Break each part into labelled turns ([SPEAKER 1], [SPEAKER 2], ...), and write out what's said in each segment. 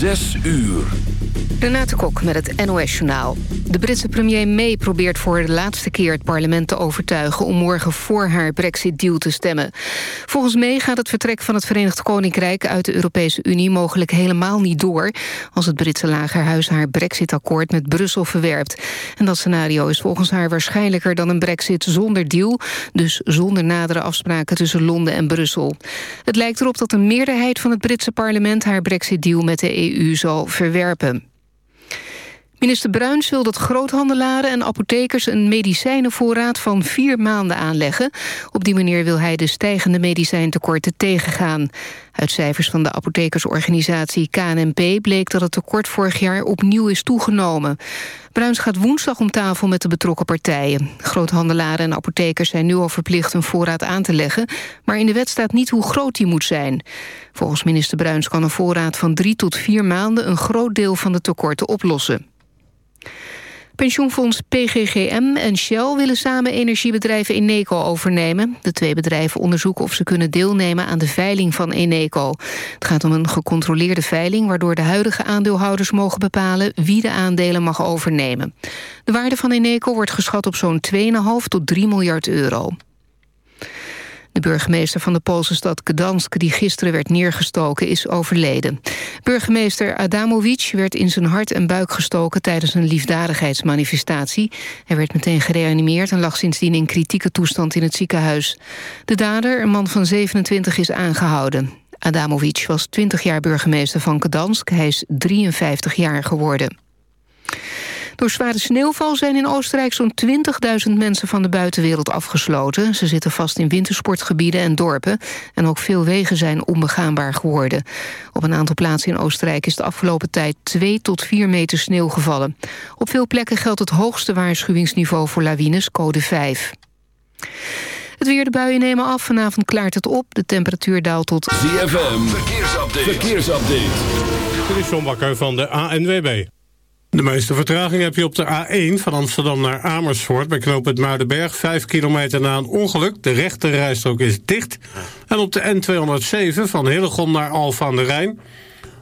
[SPEAKER 1] Zes uur.
[SPEAKER 2] Renate Kok met het NOS Journaal. De Britse premier May probeert voor de laatste keer het parlement te overtuigen... om morgen voor haar brexit-deal te stemmen. Volgens May gaat het vertrek van het Verenigd Koninkrijk... uit de Europese Unie mogelijk helemaal niet door... als het Britse lagerhuis haar brexit-akkoord met Brussel verwerpt. En dat scenario is volgens haar waarschijnlijker dan een brexit zonder deal... dus zonder nadere afspraken tussen Londen en Brussel. Het lijkt erop dat een meerderheid van het Britse parlement... haar brexit-deal met de EU zal verwerpen. Minister Bruins wil dat groothandelaren en apothekers... een medicijnenvoorraad van vier maanden aanleggen. Op die manier wil hij de stijgende medicijntekorten tegengaan. Uit cijfers van de apothekersorganisatie KNNP... bleek dat het tekort vorig jaar opnieuw is toegenomen. Bruins gaat woensdag om tafel met de betrokken partijen. Groothandelaren en apothekers zijn nu al verplicht een voorraad aan te leggen... maar in de wet staat niet hoe groot die moet zijn. Volgens minister Bruins kan een voorraad van drie tot vier maanden... een groot deel van de tekorten oplossen. Pensioenfonds PGGM en Shell willen samen energiebedrijven Eneco overnemen. De twee bedrijven onderzoeken of ze kunnen deelnemen aan de veiling van Eneco. Het gaat om een gecontroleerde veiling... waardoor de huidige aandeelhouders mogen bepalen wie de aandelen mag overnemen. De waarde van Eneco wordt geschat op zo'n 2,5 tot 3 miljard euro. De burgemeester van de Poolse stad Gdansk... die gisteren werd neergestoken, is overleden. Burgemeester Adamovic werd in zijn hart en buik gestoken... tijdens een liefdadigheidsmanifestatie. Hij werd meteen gereanimeerd en lag sindsdien in kritieke toestand in het ziekenhuis. De dader, een man van 27, is aangehouden. Adamovic was 20 jaar burgemeester van Gdansk. Hij is 53 jaar geworden. Door zware sneeuwval zijn in Oostenrijk zo'n 20.000 mensen van de buitenwereld afgesloten. Ze zitten vast in wintersportgebieden en dorpen. En ook veel wegen zijn onbegaanbaar geworden. Op een aantal plaatsen in Oostenrijk is de afgelopen tijd 2 tot 4 meter sneeuw gevallen. Op veel plekken geldt het hoogste waarschuwingsniveau voor lawines, code 5. Het weer, de buien nemen af. Vanavond klaart het op. De temperatuur daalt tot...
[SPEAKER 1] ZFM, verkeersupdate. verkeersupdate.
[SPEAKER 3] Dit is John Bakker van de ANWB. De meeste vertraging heb je op de A1 van Amsterdam naar Amersfoort... bij knooppunt Muidenberg, 5 kilometer na een ongeluk. De rechte rijstrook is dicht. En op de N207 van Hillegom naar Alphen aan de Rijn...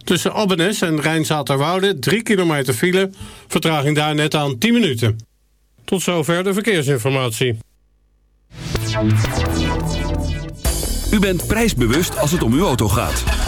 [SPEAKER 3] tussen Abbenes en Rijnzaterwoude, 3 kilometer file. Vertraging daar net aan 10 minuten. Tot zover de verkeersinformatie.
[SPEAKER 1] U bent prijsbewust als het om uw auto gaat.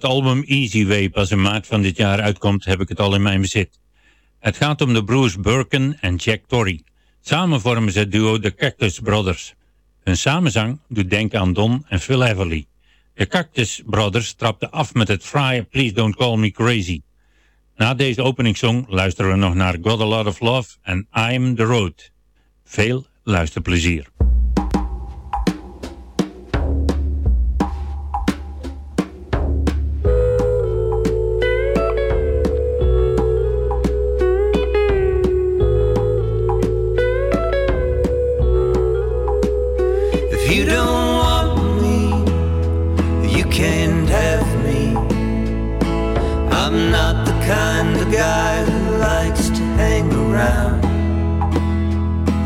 [SPEAKER 4] Het album Easy Way pas in maart van dit jaar uitkomt, heb ik het al in mijn bezit. Het gaat om de broers Birkin en Jack Torrey. Samen vormen ze het duo de Cactus Brothers. Hun samenzang doet denken aan Don en Phil Everly. De Cactus Brothers trapten af met het fraaie Please Don't Call Me Crazy. Na deze openingssong luisteren we nog naar Got a Lot of Love en I'm the Road. Veel luisterplezier.
[SPEAKER 5] I'm not the kind of guy who likes to hang around.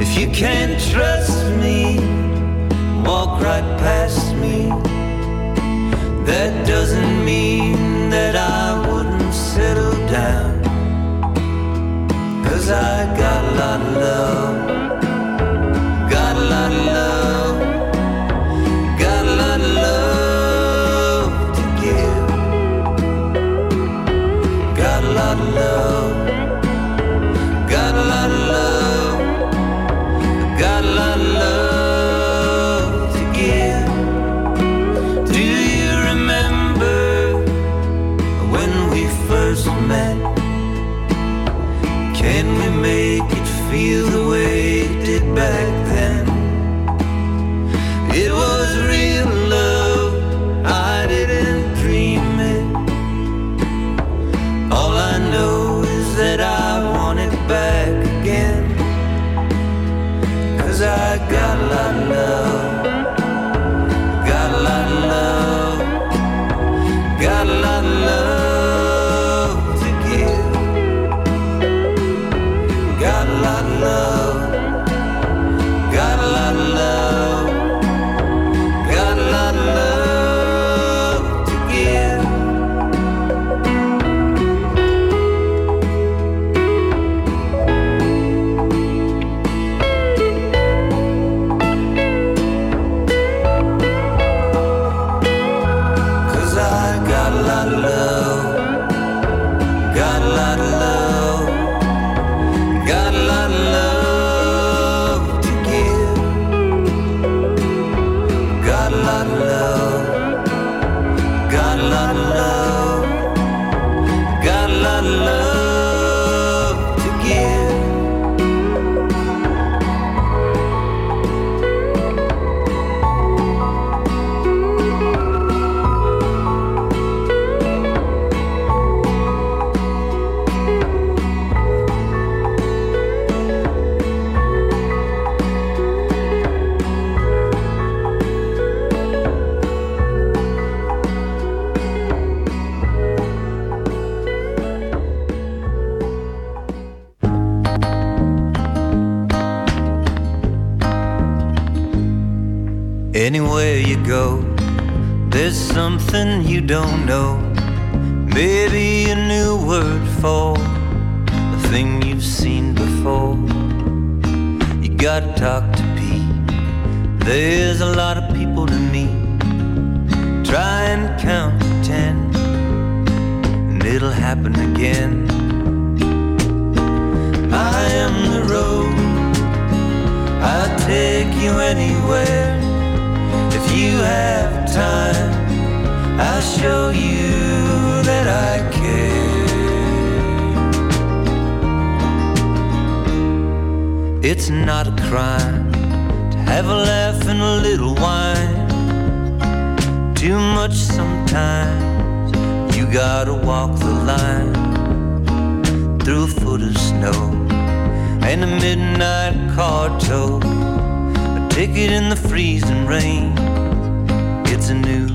[SPEAKER 5] If you can't trust me, walk right past me. That doesn't mean that I wouldn't settle down. Cause I got a lot of love. Met? Can we make it feel the way it did back Anywhere you go, there's something you don't know. Maybe a new word for a thing you've seen before. You gotta talk to Pete. There's a lot of people to meet. Try and count to ten, and it'll happen again. I am the road. I'll take you anywhere. You have time, I'll show you that I care. It's not a crime to have a laugh and a little wine. Too much sometimes, you gotta walk the line through a foot of snow and a midnight car tow. A ticket in the freezing rain. It's a new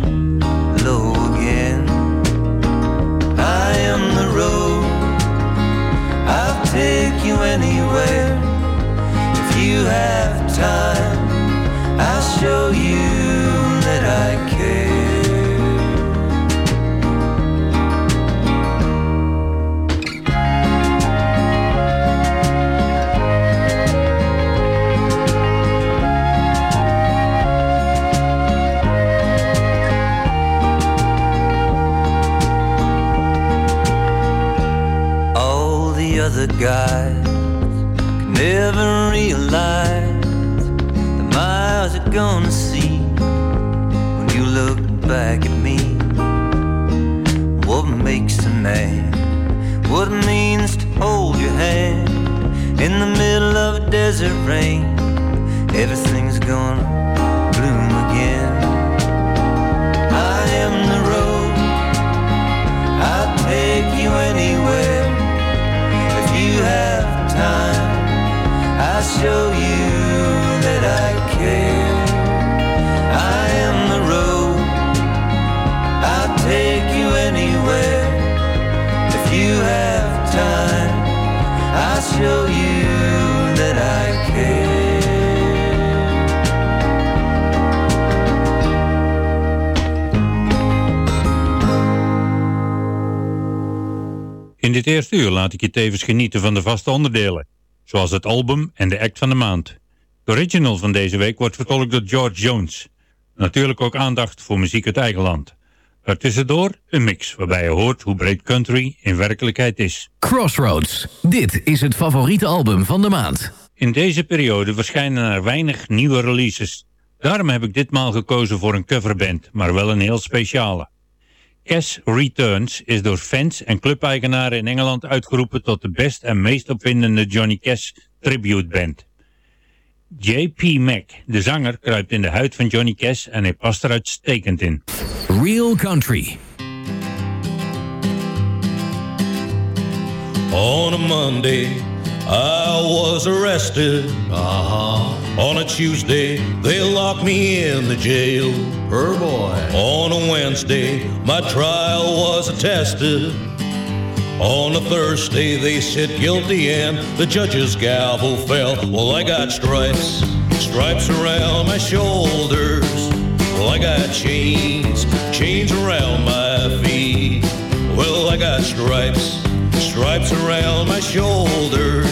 [SPEAKER 5] low again. I am the road. I'll take you anywhere. If you have time, I'll show you that I care. Other guys can never realize the miles you're gonna see when you look back at me. What makes a man? What it means to hold your hand in the middle of a desert rain. Everything's gonna bloom again. I am the road. I'll take you anywhere. You have time, I'll show you that I care. I am the road. I'll take you anywhere. If you have time, I'll show you
[SPEAKER 4] In dit eerste uur laat ik je tevens genieten van de vaste onderdelen, zoals het album en de act van de maand. De original van deze week wordt vertolkt door George Jones. Natuurlijk ook aandacht voor muziek uit eigen land. Daartussendoor een mix waarbij je hoort hoe breed country in werkelijkheid is.
[SPEAKER 6] Crossroads. Dit is het favoriete album van de maand.
[SPEAKER 4] In deze periode verschijnen er weinig nieuwe releases. Daarom heb ik ditmaal gekozen voor een coverband, maar wel een heel speciale. Cash Returns is door fans en clubeigenaren in Engeland uitgeroepen tot de best en meest opwindende Johnny Cash tribute band. J.P. Mac, de zanger, kruipt in de huid van Johnny Cash en hij past er uitstekend in.
[SPEAKER 6] Real Country.
[SPEAKER 7] On a Monday, I was arrested. Uh-huh. On a Tuesday, they locked me in the jail. Her boy. On a Wednesday, my trial was attested. On a Thursday, they said guilty and the judge's gavel fell. Well, I got stripes, stripes around my shoulders. Stripes around my shoulders.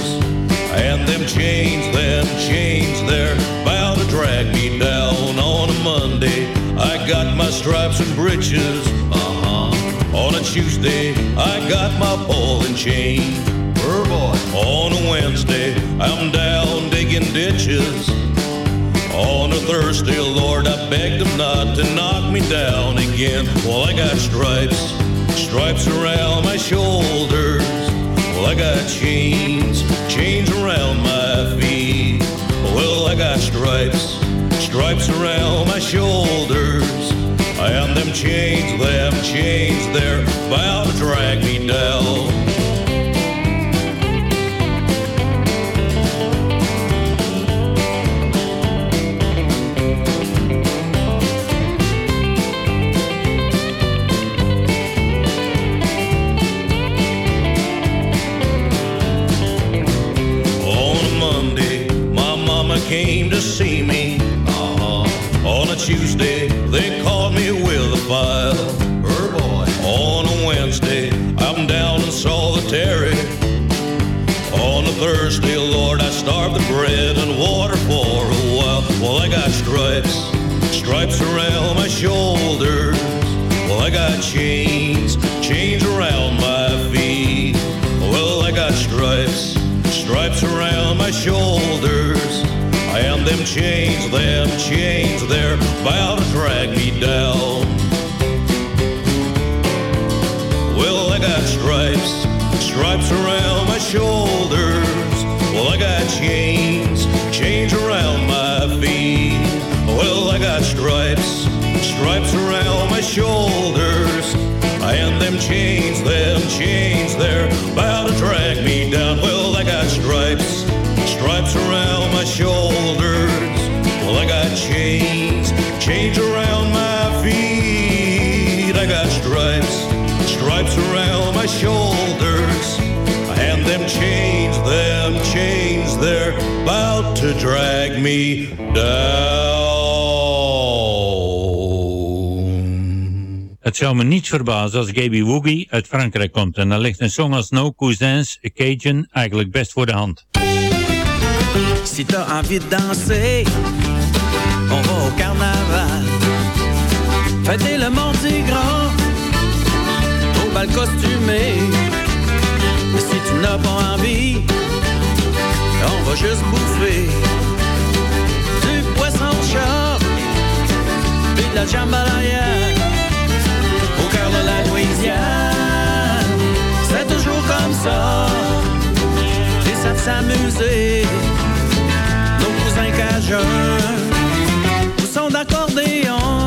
[SPEAKER 7] And them chains, them chains, they're bound to drag me down on a Monday. I got my stripes and breeches. Uh-huh. On a Tuesday, I got my ball and chain. Her boy. On a Wednesday, I'm down digging ditches. On a Thursday, Lord, I begged them not to knock me down again. Well, I got stripes, stripes around my shoulders. I got chains, chains around my feet. Well, I got stripes, stripes around my shoulders. And them chains, them chains, they're bound to drag me down. Tuesday, they called me with a file. Her boy. On a Wednesday, I'm down and Terry. On a Thursday, Lord, I starved the bread and water for a while. Well, I got stripes, stripes around my shoulders. Well, I got chains, chains around my feet. Well, I got stripes, stripes around my shoulders. And them chains, them chains, they're bound to drag me down. Well, I got stripes, stripes around my shoulders. Well, I got chains, chains around my feet. Well, I got stripes, stripes around my shoulders. And them chains, them chains, they're my shoulders. And them chains, them chains, they're about to drag me down.
[SPEAKER 4] Het zou me niets verbazen als Gaby Woogie uit Frankrijk komt en dan ligt een song als No Cousins, Cajun eigenlijk best voor de hand.
[SPEAKER 8] Si t'as envie de danser, on va au carnaval. Fêter le au bal costumé. Mais si tu n'as pas envie, on va juste bouffer du poisson chat et de la
[SPEAKER 9] jambalaya au cœur de la Louisiane. C'est toujours comme ça et ça s'amuser. Nos cousins cajuns sont d'accordéon.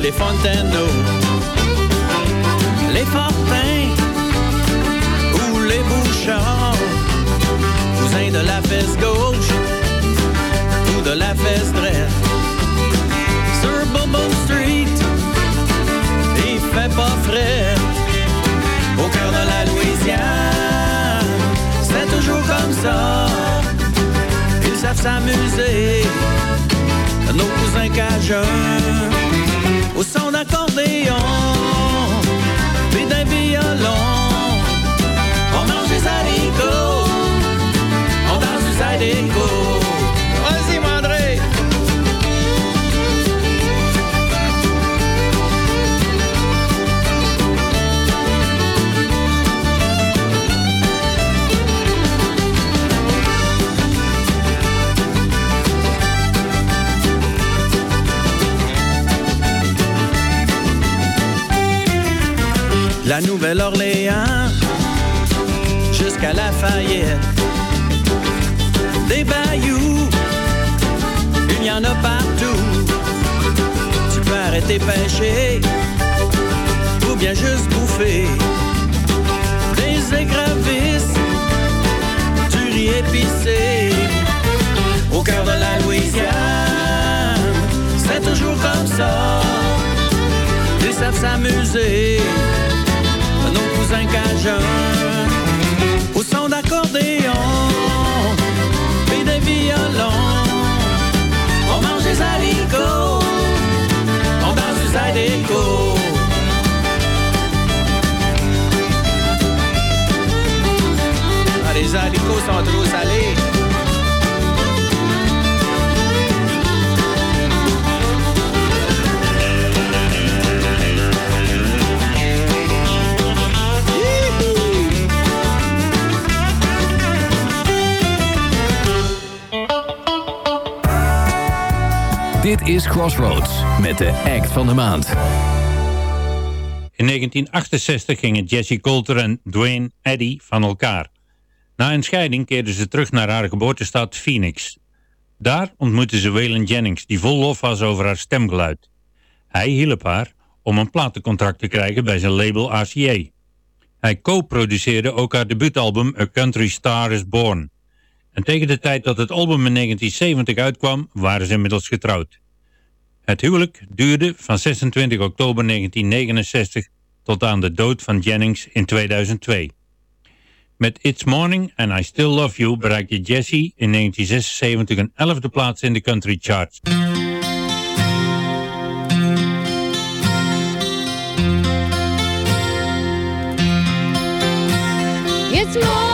[SPEAKER 9] les Fontaneau, les Fortins ou les Bouchards, cousins de la fesse gauche ou de la fesse droite. Sur Bobo Street, il fait pas frais, au cœur de la Louisiane, c'est toujours comme ça, ils savent s'amuser nos cousins cajuns au son d'accordéon. Puis d'un violon. On mange des haricots. On danse du zydeco la Nouvelle-Orléans jusqu'à Lafayette. Des bayous, il y en a partout. Tu peux arrêter pêcher ou bien juste bouffer. Des écrevisses, du riz épicé. Au cœur de la Louisiane, c'est toujours comme ça. Ils savent s'amuser au son d'accordéon puis des violons. On mange des haricots on danse du zydeco
[SPEAKER 6] Crossroads met de act van de maand.
[SPEAKER 4] In 1968 gingen Jessie Coulter en Dwayne Eddy van elkaar. Na een scheiding keerden ze terug naar haar geboortestad Phoenix. Daar ontmoetten ze Waylon Jennings, die vol lof was over haar stemgeluid. Hij hielp haar om een platencontract te krijgen bij zijn label RCA. Hij co-produceerde ook haar debuutalbum A Country Star is Born. En tegen de tijd dat het album in 1970 uitkwam, waren ze inmiddels getrouwd. Het huwelijk duurde van 26 oktober 1969 tot aan de dood van Jennings in 2002. Met It's Morning and I Still Love You bereikte Jessie in 1976 een elfde plaats in de country charts.
[SPEAKER 10] It's morning,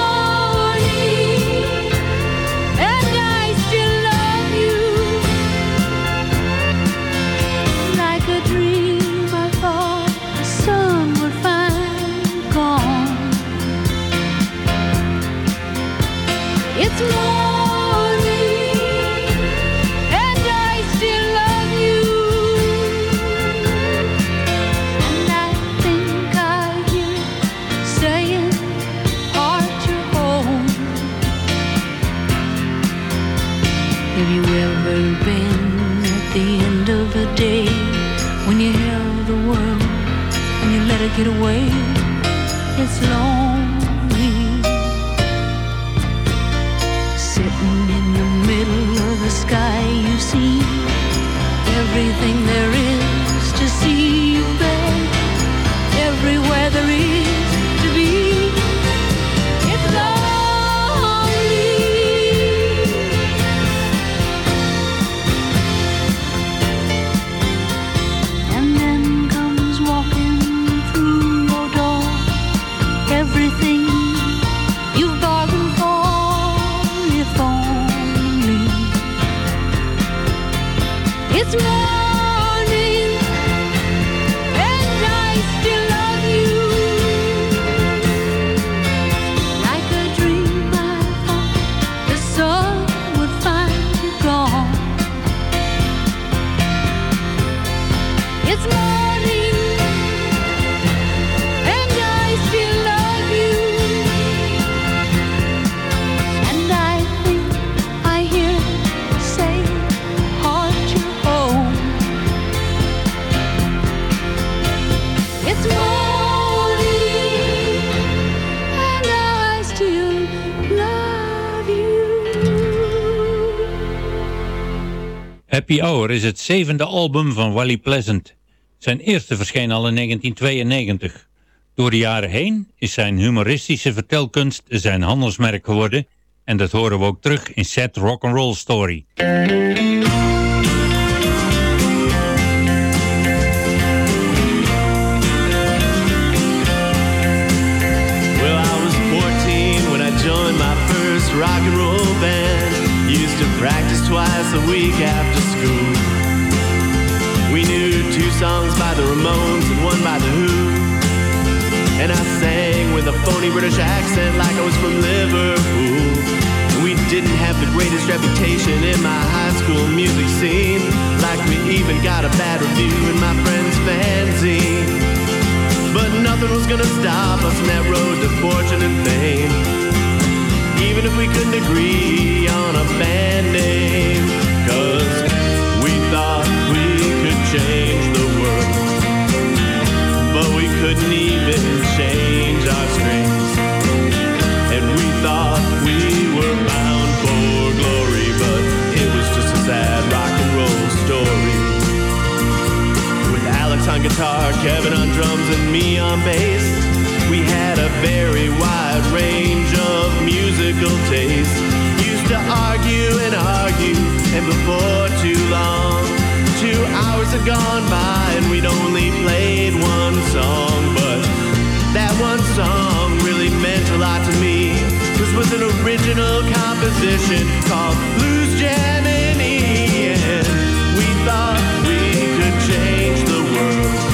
[SPEAKER 10] Have you ever been at the end of a day when you held the world and you let it get away? It's lonely. Sitting in the middle of the sky, you see everything there is
[SPEAKER 4] Happy Hour is het zevende album van Wally Pleasant. Zijn eerste verscheen al in 1992. Door de jaren heen is zijn humoristische vertelkunst zijn handelsmerk geworden en dat horen we ook terug in Set Rock'n'Roll Story.
[SPEAKER 11] Week after school. We knew two songs by the Ramones and one by the Who. And I sang with a phony British accent like I was from Liverpool. We didn't have the greatest reputation in my high school music scene. Like we even got a bad review in my friend's fanzine. But nothing was gonna stop us on that road to fortune and fame. Even if we couldn't agree on a band name. Cause we thought we could change the world. But we couldn't even change our strings. And we thought we were bound for glory. But it was just a sad rock and roll story. With Alex on guitar, Kevin on drums, and me on bass. We had a very wide range of musical tastes. To argue and argue, and before too long, two hours had gone by, and we'd only played one song. But that one song really meant a lot to me. This was an original composition called Blues Jam E. And we thought we could change the world,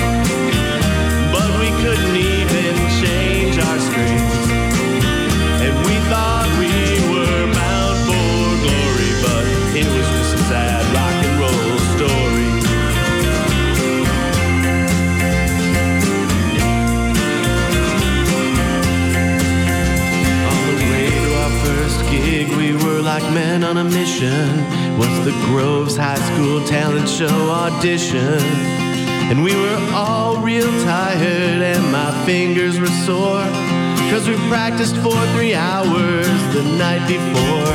[SPEAKER 11] like men on a mission. Was the Groves High School talent show audition? And we were all real tired, and my fingers were sore. Cause we practiced for three hours the night before.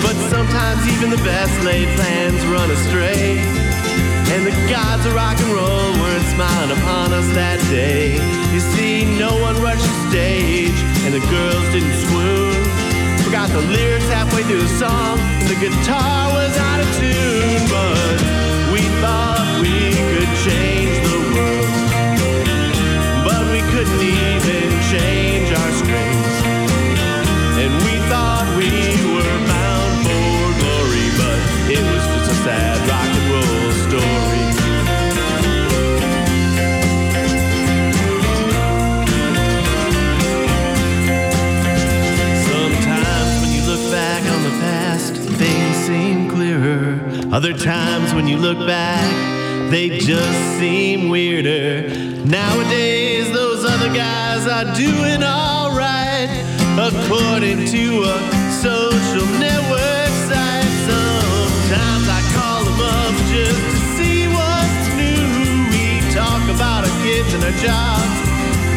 [SPEAKER 11] But sometimes even the best laid plans run astray. And the gods of rock and roll weren't smiling upon us that day. You see, no one rushed the stage, and the girls didn't swoon. Forgot the lyrics halfway through the song, the guitar was out of tune. But we thought we could change the world, but we couldn't even change our strings. And we thought we were bound for glory, but it was just a sad rock Other times when you look back, they just seem weirder. Nowadays, those other guys are doing alright, according to a social network site. Sometimes I call them up just to see what's new. We talk about our kids and our jobs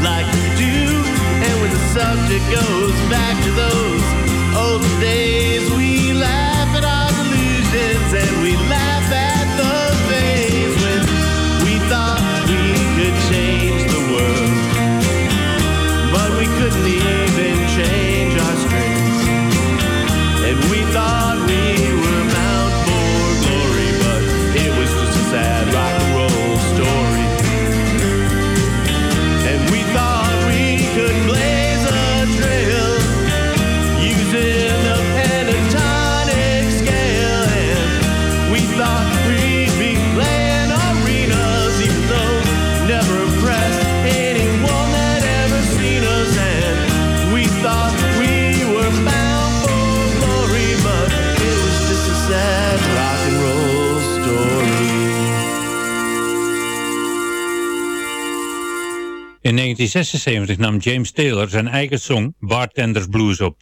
[SPEAKER 11] like we do. And when the subject goes back to those old days, we laugh and we
[SPEAKER 4] 1976 nam James Taylor zijn eigen song Bartenders Blues op.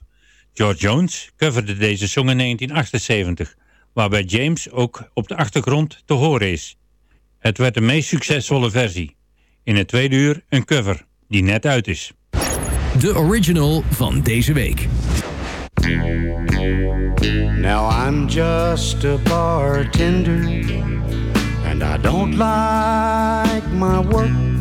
[SPEAKER 4] George Jones coverde deze song in 1978, waarbij James ook op de achtergrond te horen is. Het werd de meest succesvolle versie. In het tweede uur een cover, die net uit is.
[SPEAKER 6] De original van deze week.
[SPEAKER 12] Now I'm just a bartender, and I don't like my work,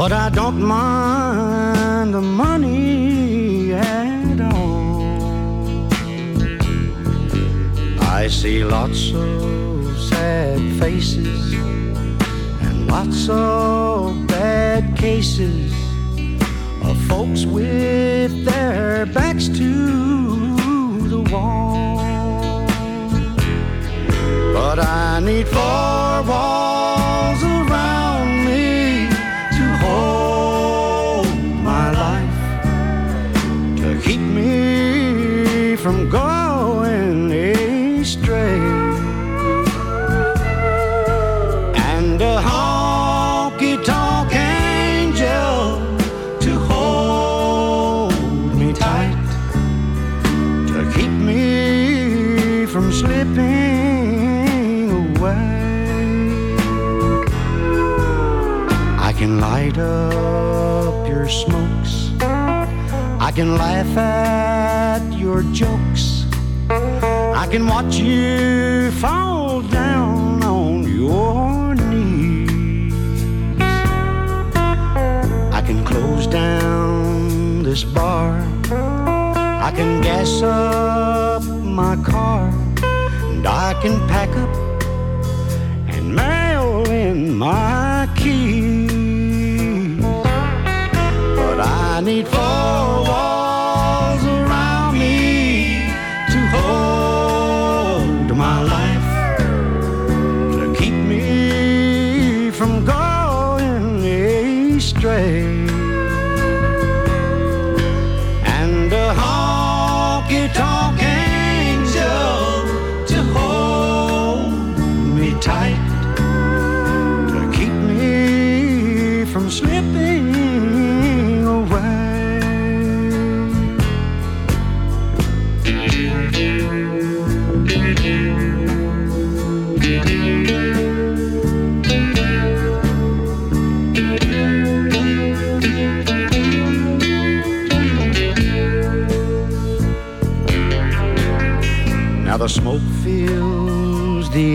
[SPEAKER 12] but I don't mind the money at all. I see lots of sad faces and lots of bad cases of folks with their backs to the wall. But I need four walls from going astray. And a honky tonk angel to hold me tight, to keep me from slipping away. I can light up your smokes, I can laugh at your jokes, I can watch you fall down on your knees. I can close down this bar. I can gas up my car. And I can pack up and mail in my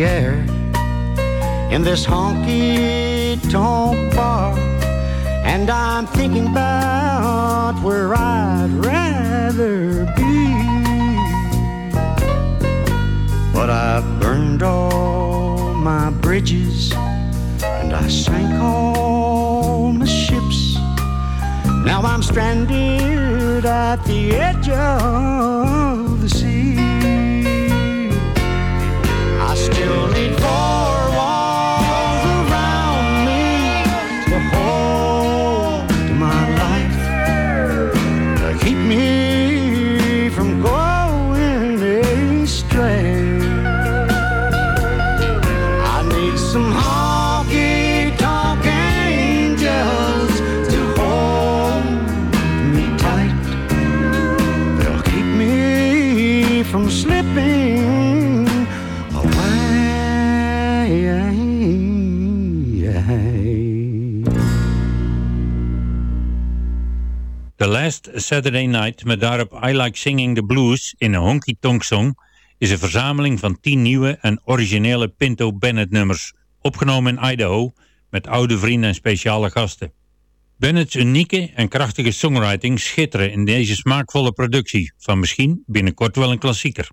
[SPEAKER 12] air in this honky tonk bar, and I'm thinking about where I'd rather be. But I've burned all my bridges, and I sank all my ships. Now I'm stranded at the edge of
[SPEAKER 4] Last Saturday Night met daarop I Like Singing the Blues in een honky tonk song is een verzameling van 10 nieuwe en originele Pinto Bennett nummers, opgenomen in Idaho met oude vrienden en speciale gasten. Bennett's unieke en krachtige songwriting schitteren in deze smaakvolle productie van misschien binnenkort wel een klassieker.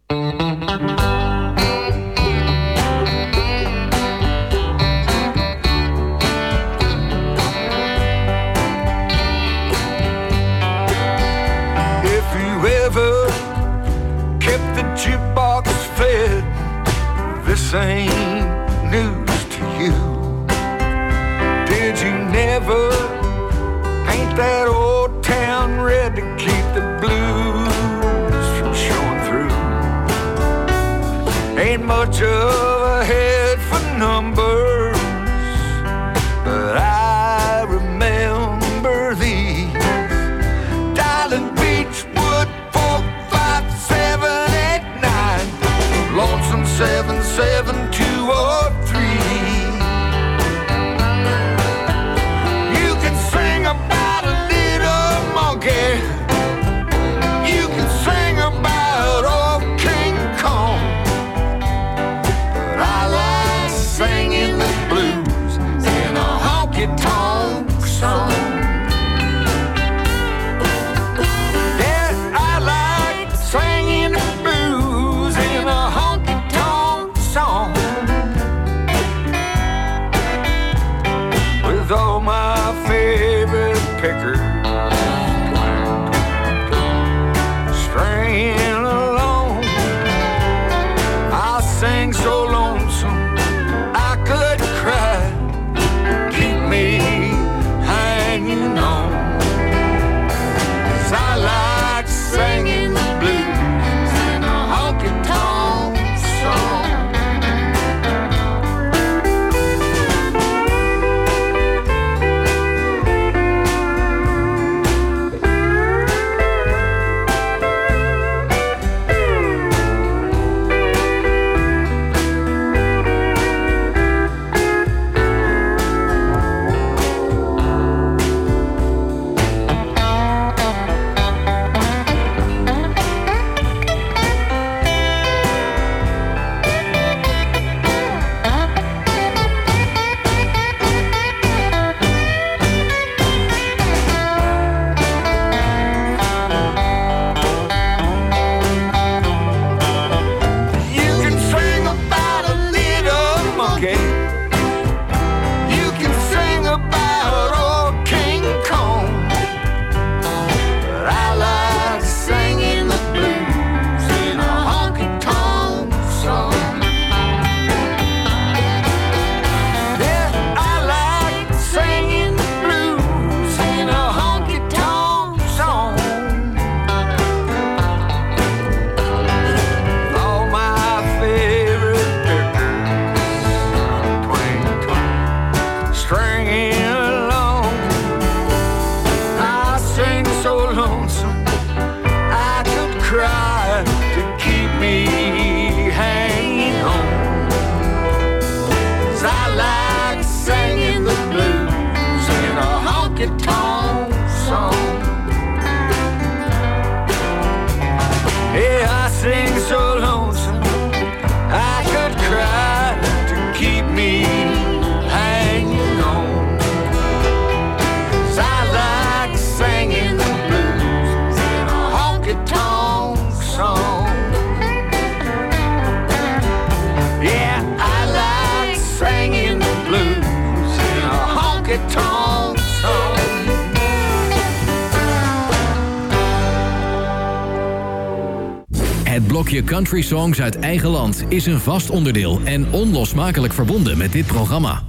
[SPEAKER 6] Country songs uit eigen land is een vast onderdeel en onlosmakelijk verbonden met dit programma.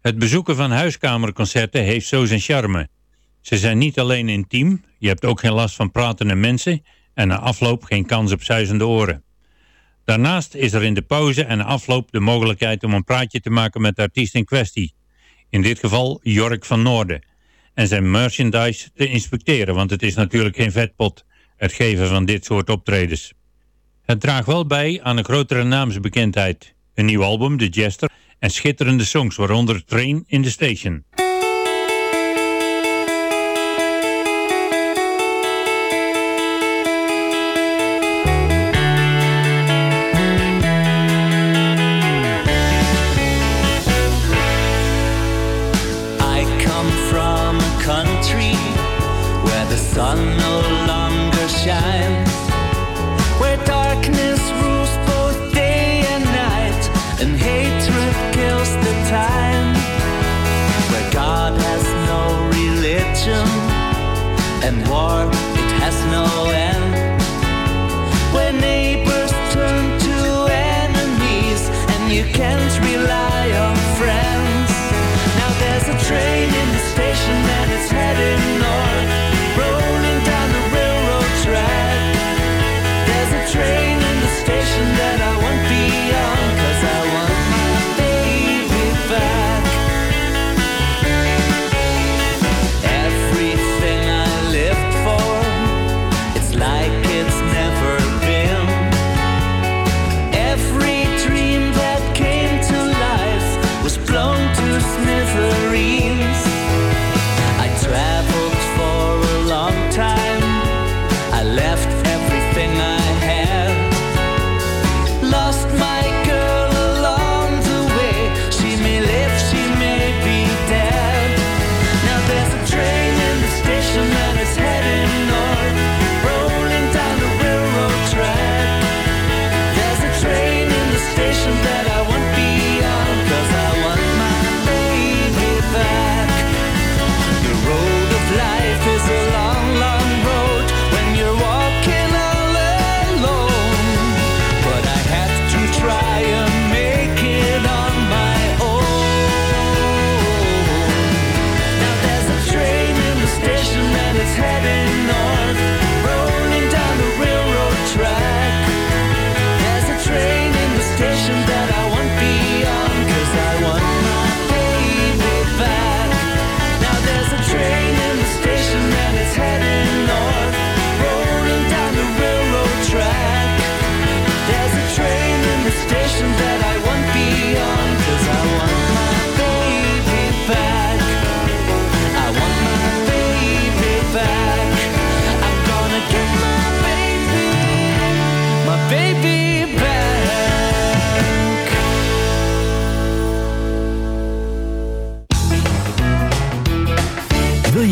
[SPEAKER 5] Het bezoeken van huiskamerconcerten heeft zo zijn charme. Ze zijn niet alleen intiem, je hebt ook geen last van pratende mensen en na afloop geen kans op zuizende oren. Daarnaast is er in de pauze en afloop de mogelijkheid om een praatje te maken met de artiest in kwestie. In dit geval Jork van Noorden. En zijn merchandise te inspecteren, want het is natuurlijk geen vetpot, het geven van dit soort optredens. Het draagt wel bij aan een grotere naamsbekendheid. Een nieuw album, The Jester, en schitterende songs, waaronder Train in the Station.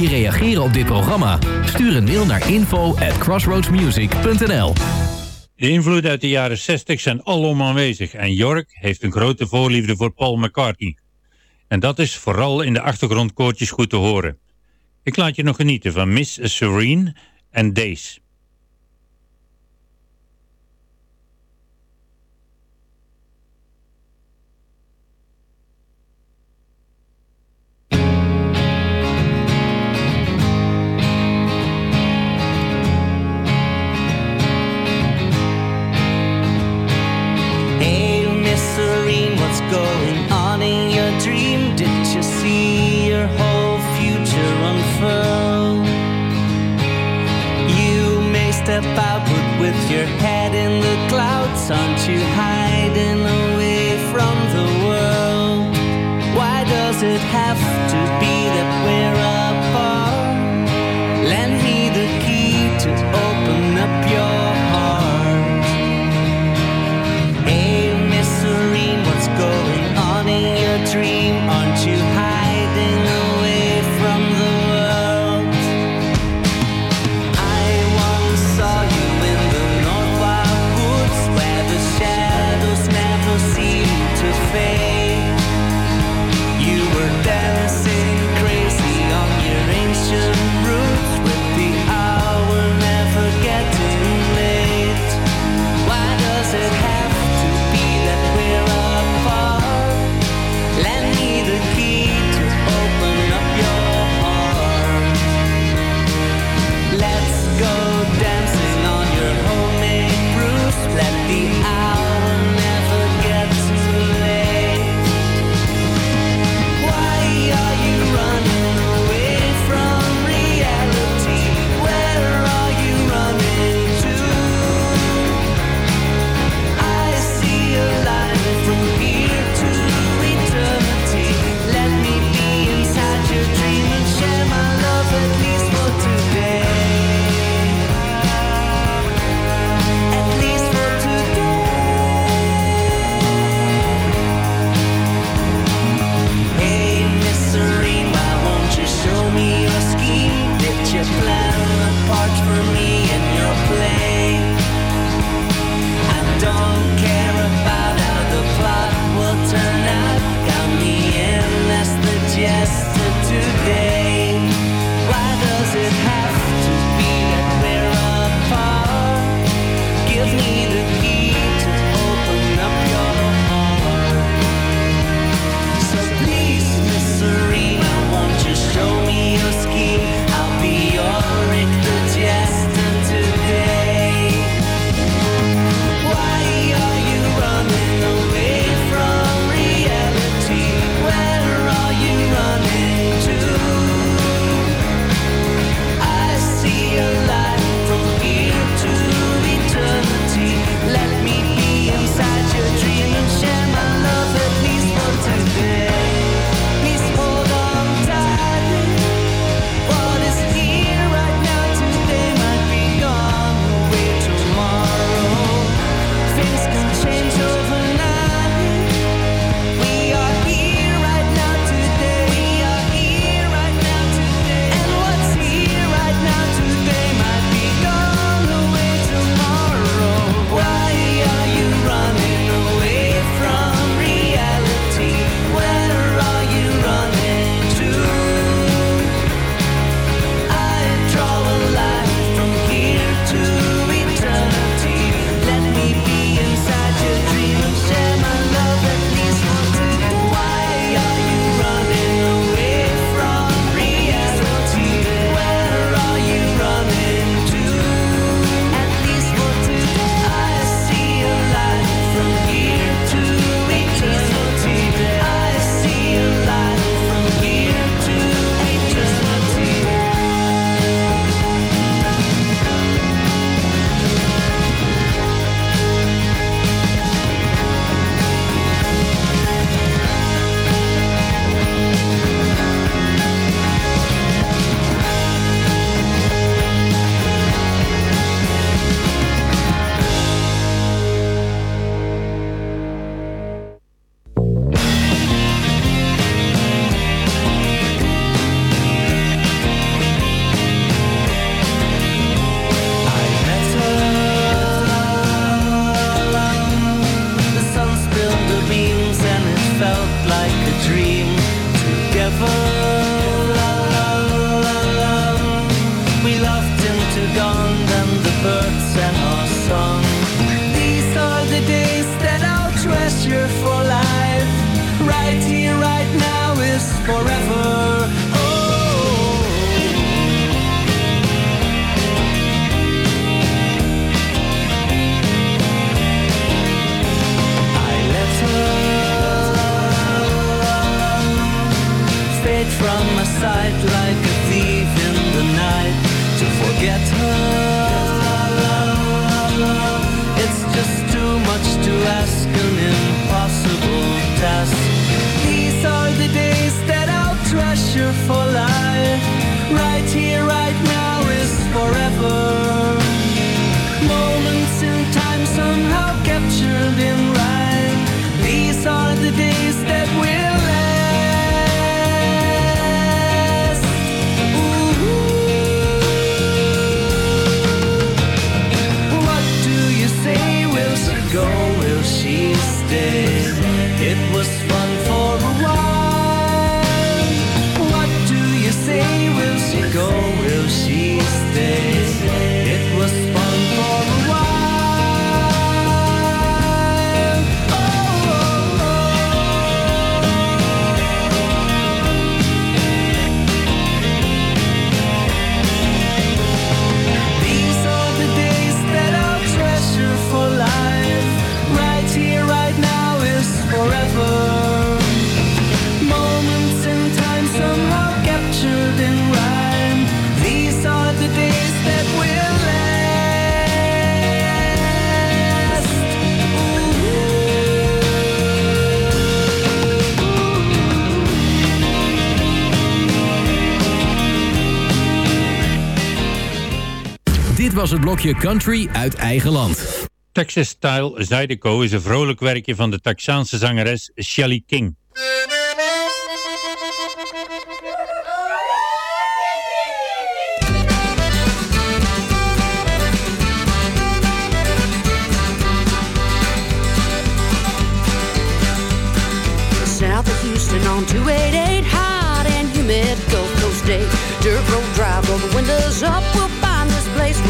[SPEAKER 6] Op dit programma? Stuur een mail naar info at crossroadsmusic.nl
[SPEAKER 5] De invloeden uit de jaren 60 zijn alom aanwezig en York heeft een grote voorliefde voor Paul McCartney. En dat is vooral in de achtergrondkoortjes goed te horen. Ik laat je nog genieten van Miss Serene en Days.
[SPEAKER 13] Your head in the clouds? Aren't you hiding
[SPEAKER 9] was
[SPEAKER 6] het blokje Country uit eigen land.
[SPEAKER 4] Texas Style Zydeco is een vrolijk werkje van de Texaanse zangeres Shelly King.
[SPEAKER 14] South of Houston on 288, hot and humid Gulf Coast day. Dirt road drive, roll the windows up.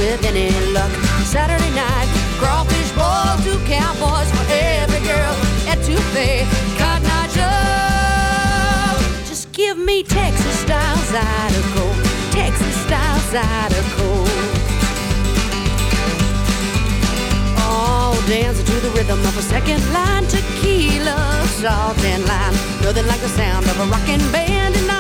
[SPEAKER 14] With any luck. Saturday night, crawfish boil, two cowboys for every girl at Toothpick. Cotton Eye Joe. Just give me Texas style Zydeco. Texas style Zydeco. all dancing to the rhythm of a second line tequila, salt and lime. Nothing like the sound of a rocking band and all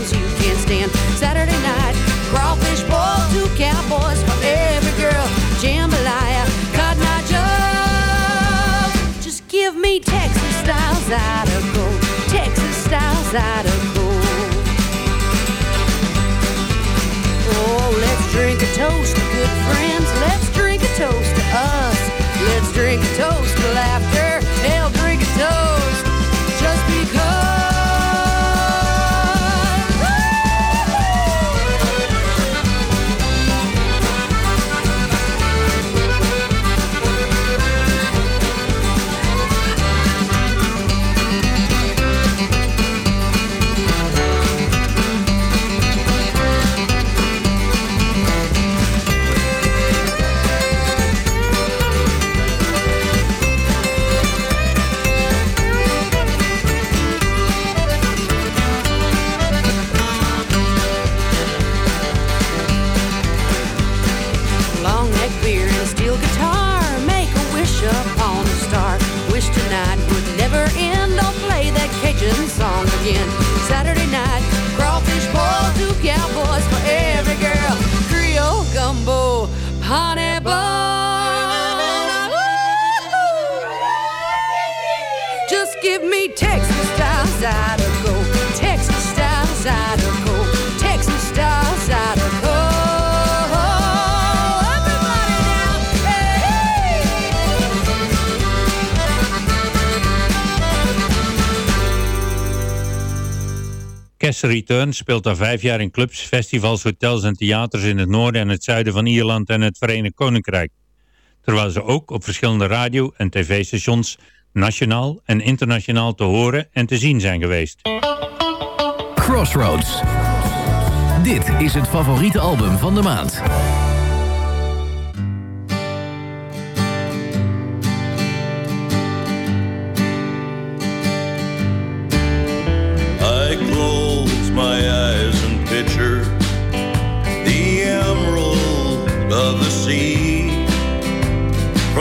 [SPEAKER 14] the times you can't stand. Saturday night, crawfish boil, two cowboys for every girl. Jambalaya, cotton eye Joe. Just give me Texas style Zydeco, Texas style Zydeco. Oh, let's drink a toast to good friends. Let's again.
[SPEAKER 4] Return speelt al vijf jaar in clubs, festivals, hotels en theaters in het noorden en het zuiden van Ierland en het Verenigd Koninkrijk. Terwijl ze ook op verschillende radio- en tv-stations nationaal en internationaal te horen en te zien zijn geweest.
[SPEAKER 6] Crossroads. Dit is het favoriete album van de maand.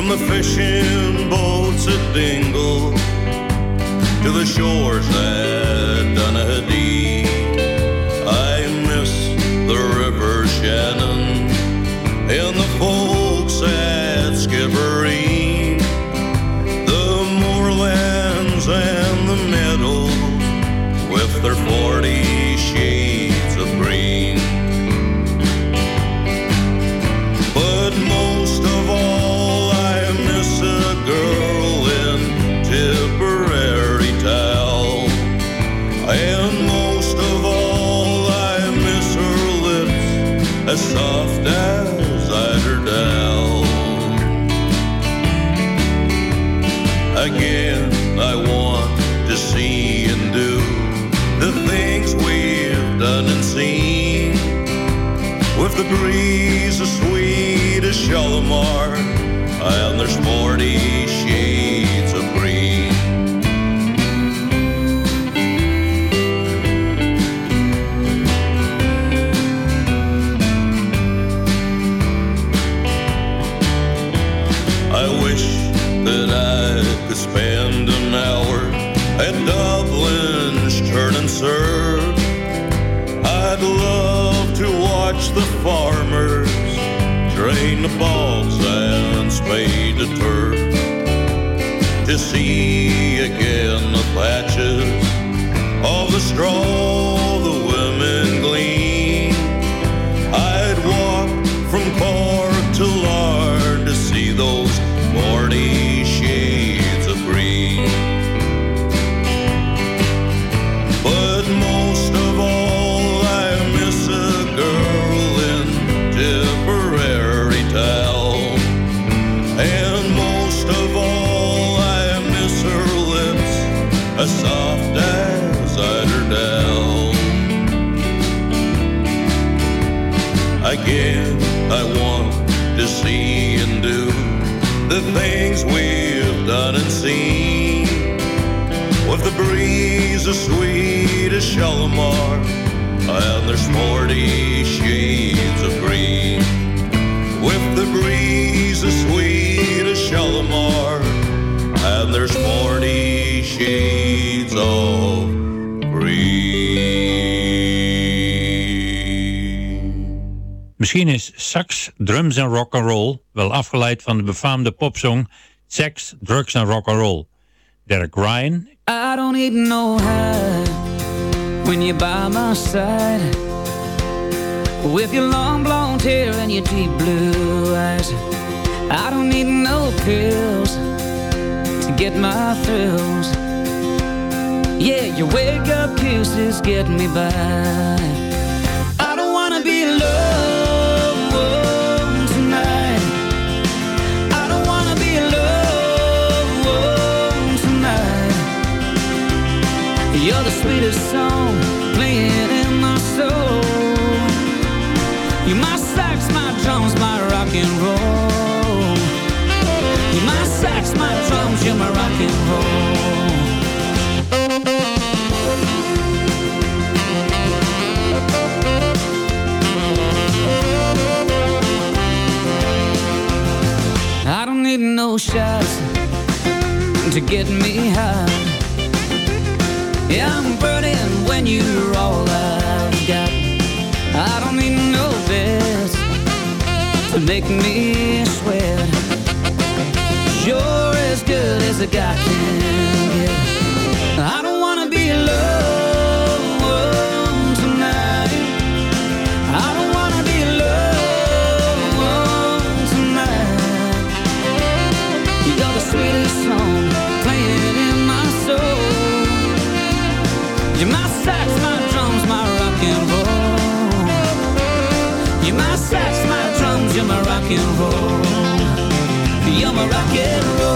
[SPEAKER 7] The fishing boats at Dingle to the shores at Donaghadee. I miss the river Shannon and the folks at Skibbereen, the moorlands and the meadows with their forty the breeze as sweet as Shalimar, and there's 40 To see again the patches of the straw as sweet as Shalimar, and there's forty shades of green. With the breeze as sweet as Shalimar, and there's forty shades of
[SPEAKER 4] Misschien is sax, drums en rock'n'roll wel afgeleid van de befaamde popsong Sex, Drugs and Rock'n'Roll. Derek Ryan
[SPEAKER 9] I don't need no high when you're by my side. With your long blonde hair and your deep blue eyes. I don't need no pills to get my thrills. Yeah, your wake up kisses get me by. I don't wanna be alone the sweetest song playing in my soul. You're my sax, my drums, my rock and roll. You're my sax, my drums, you're my rock and roll. I don't need no shots to get me high. Yeah, I'm burning when you're all I've got. I don't need no best to make me sweat. You're as good as a guy can get. I don't rock and roll. You're my rock and roll.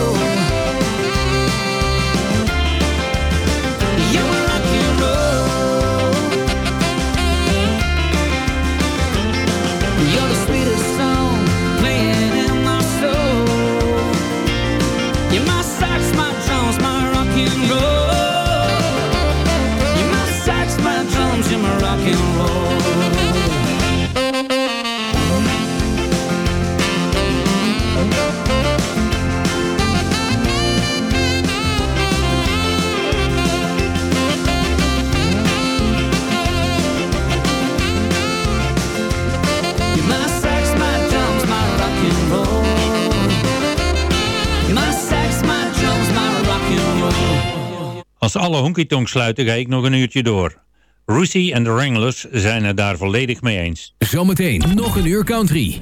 [SPEAKER 4] Als alle honky-tonks sluiten, ga ik nog een uurtje door. Russie en de Wranglers zijn het daar volledig mee eens.
[SPEAKER 6] Zometeen nog een uur country.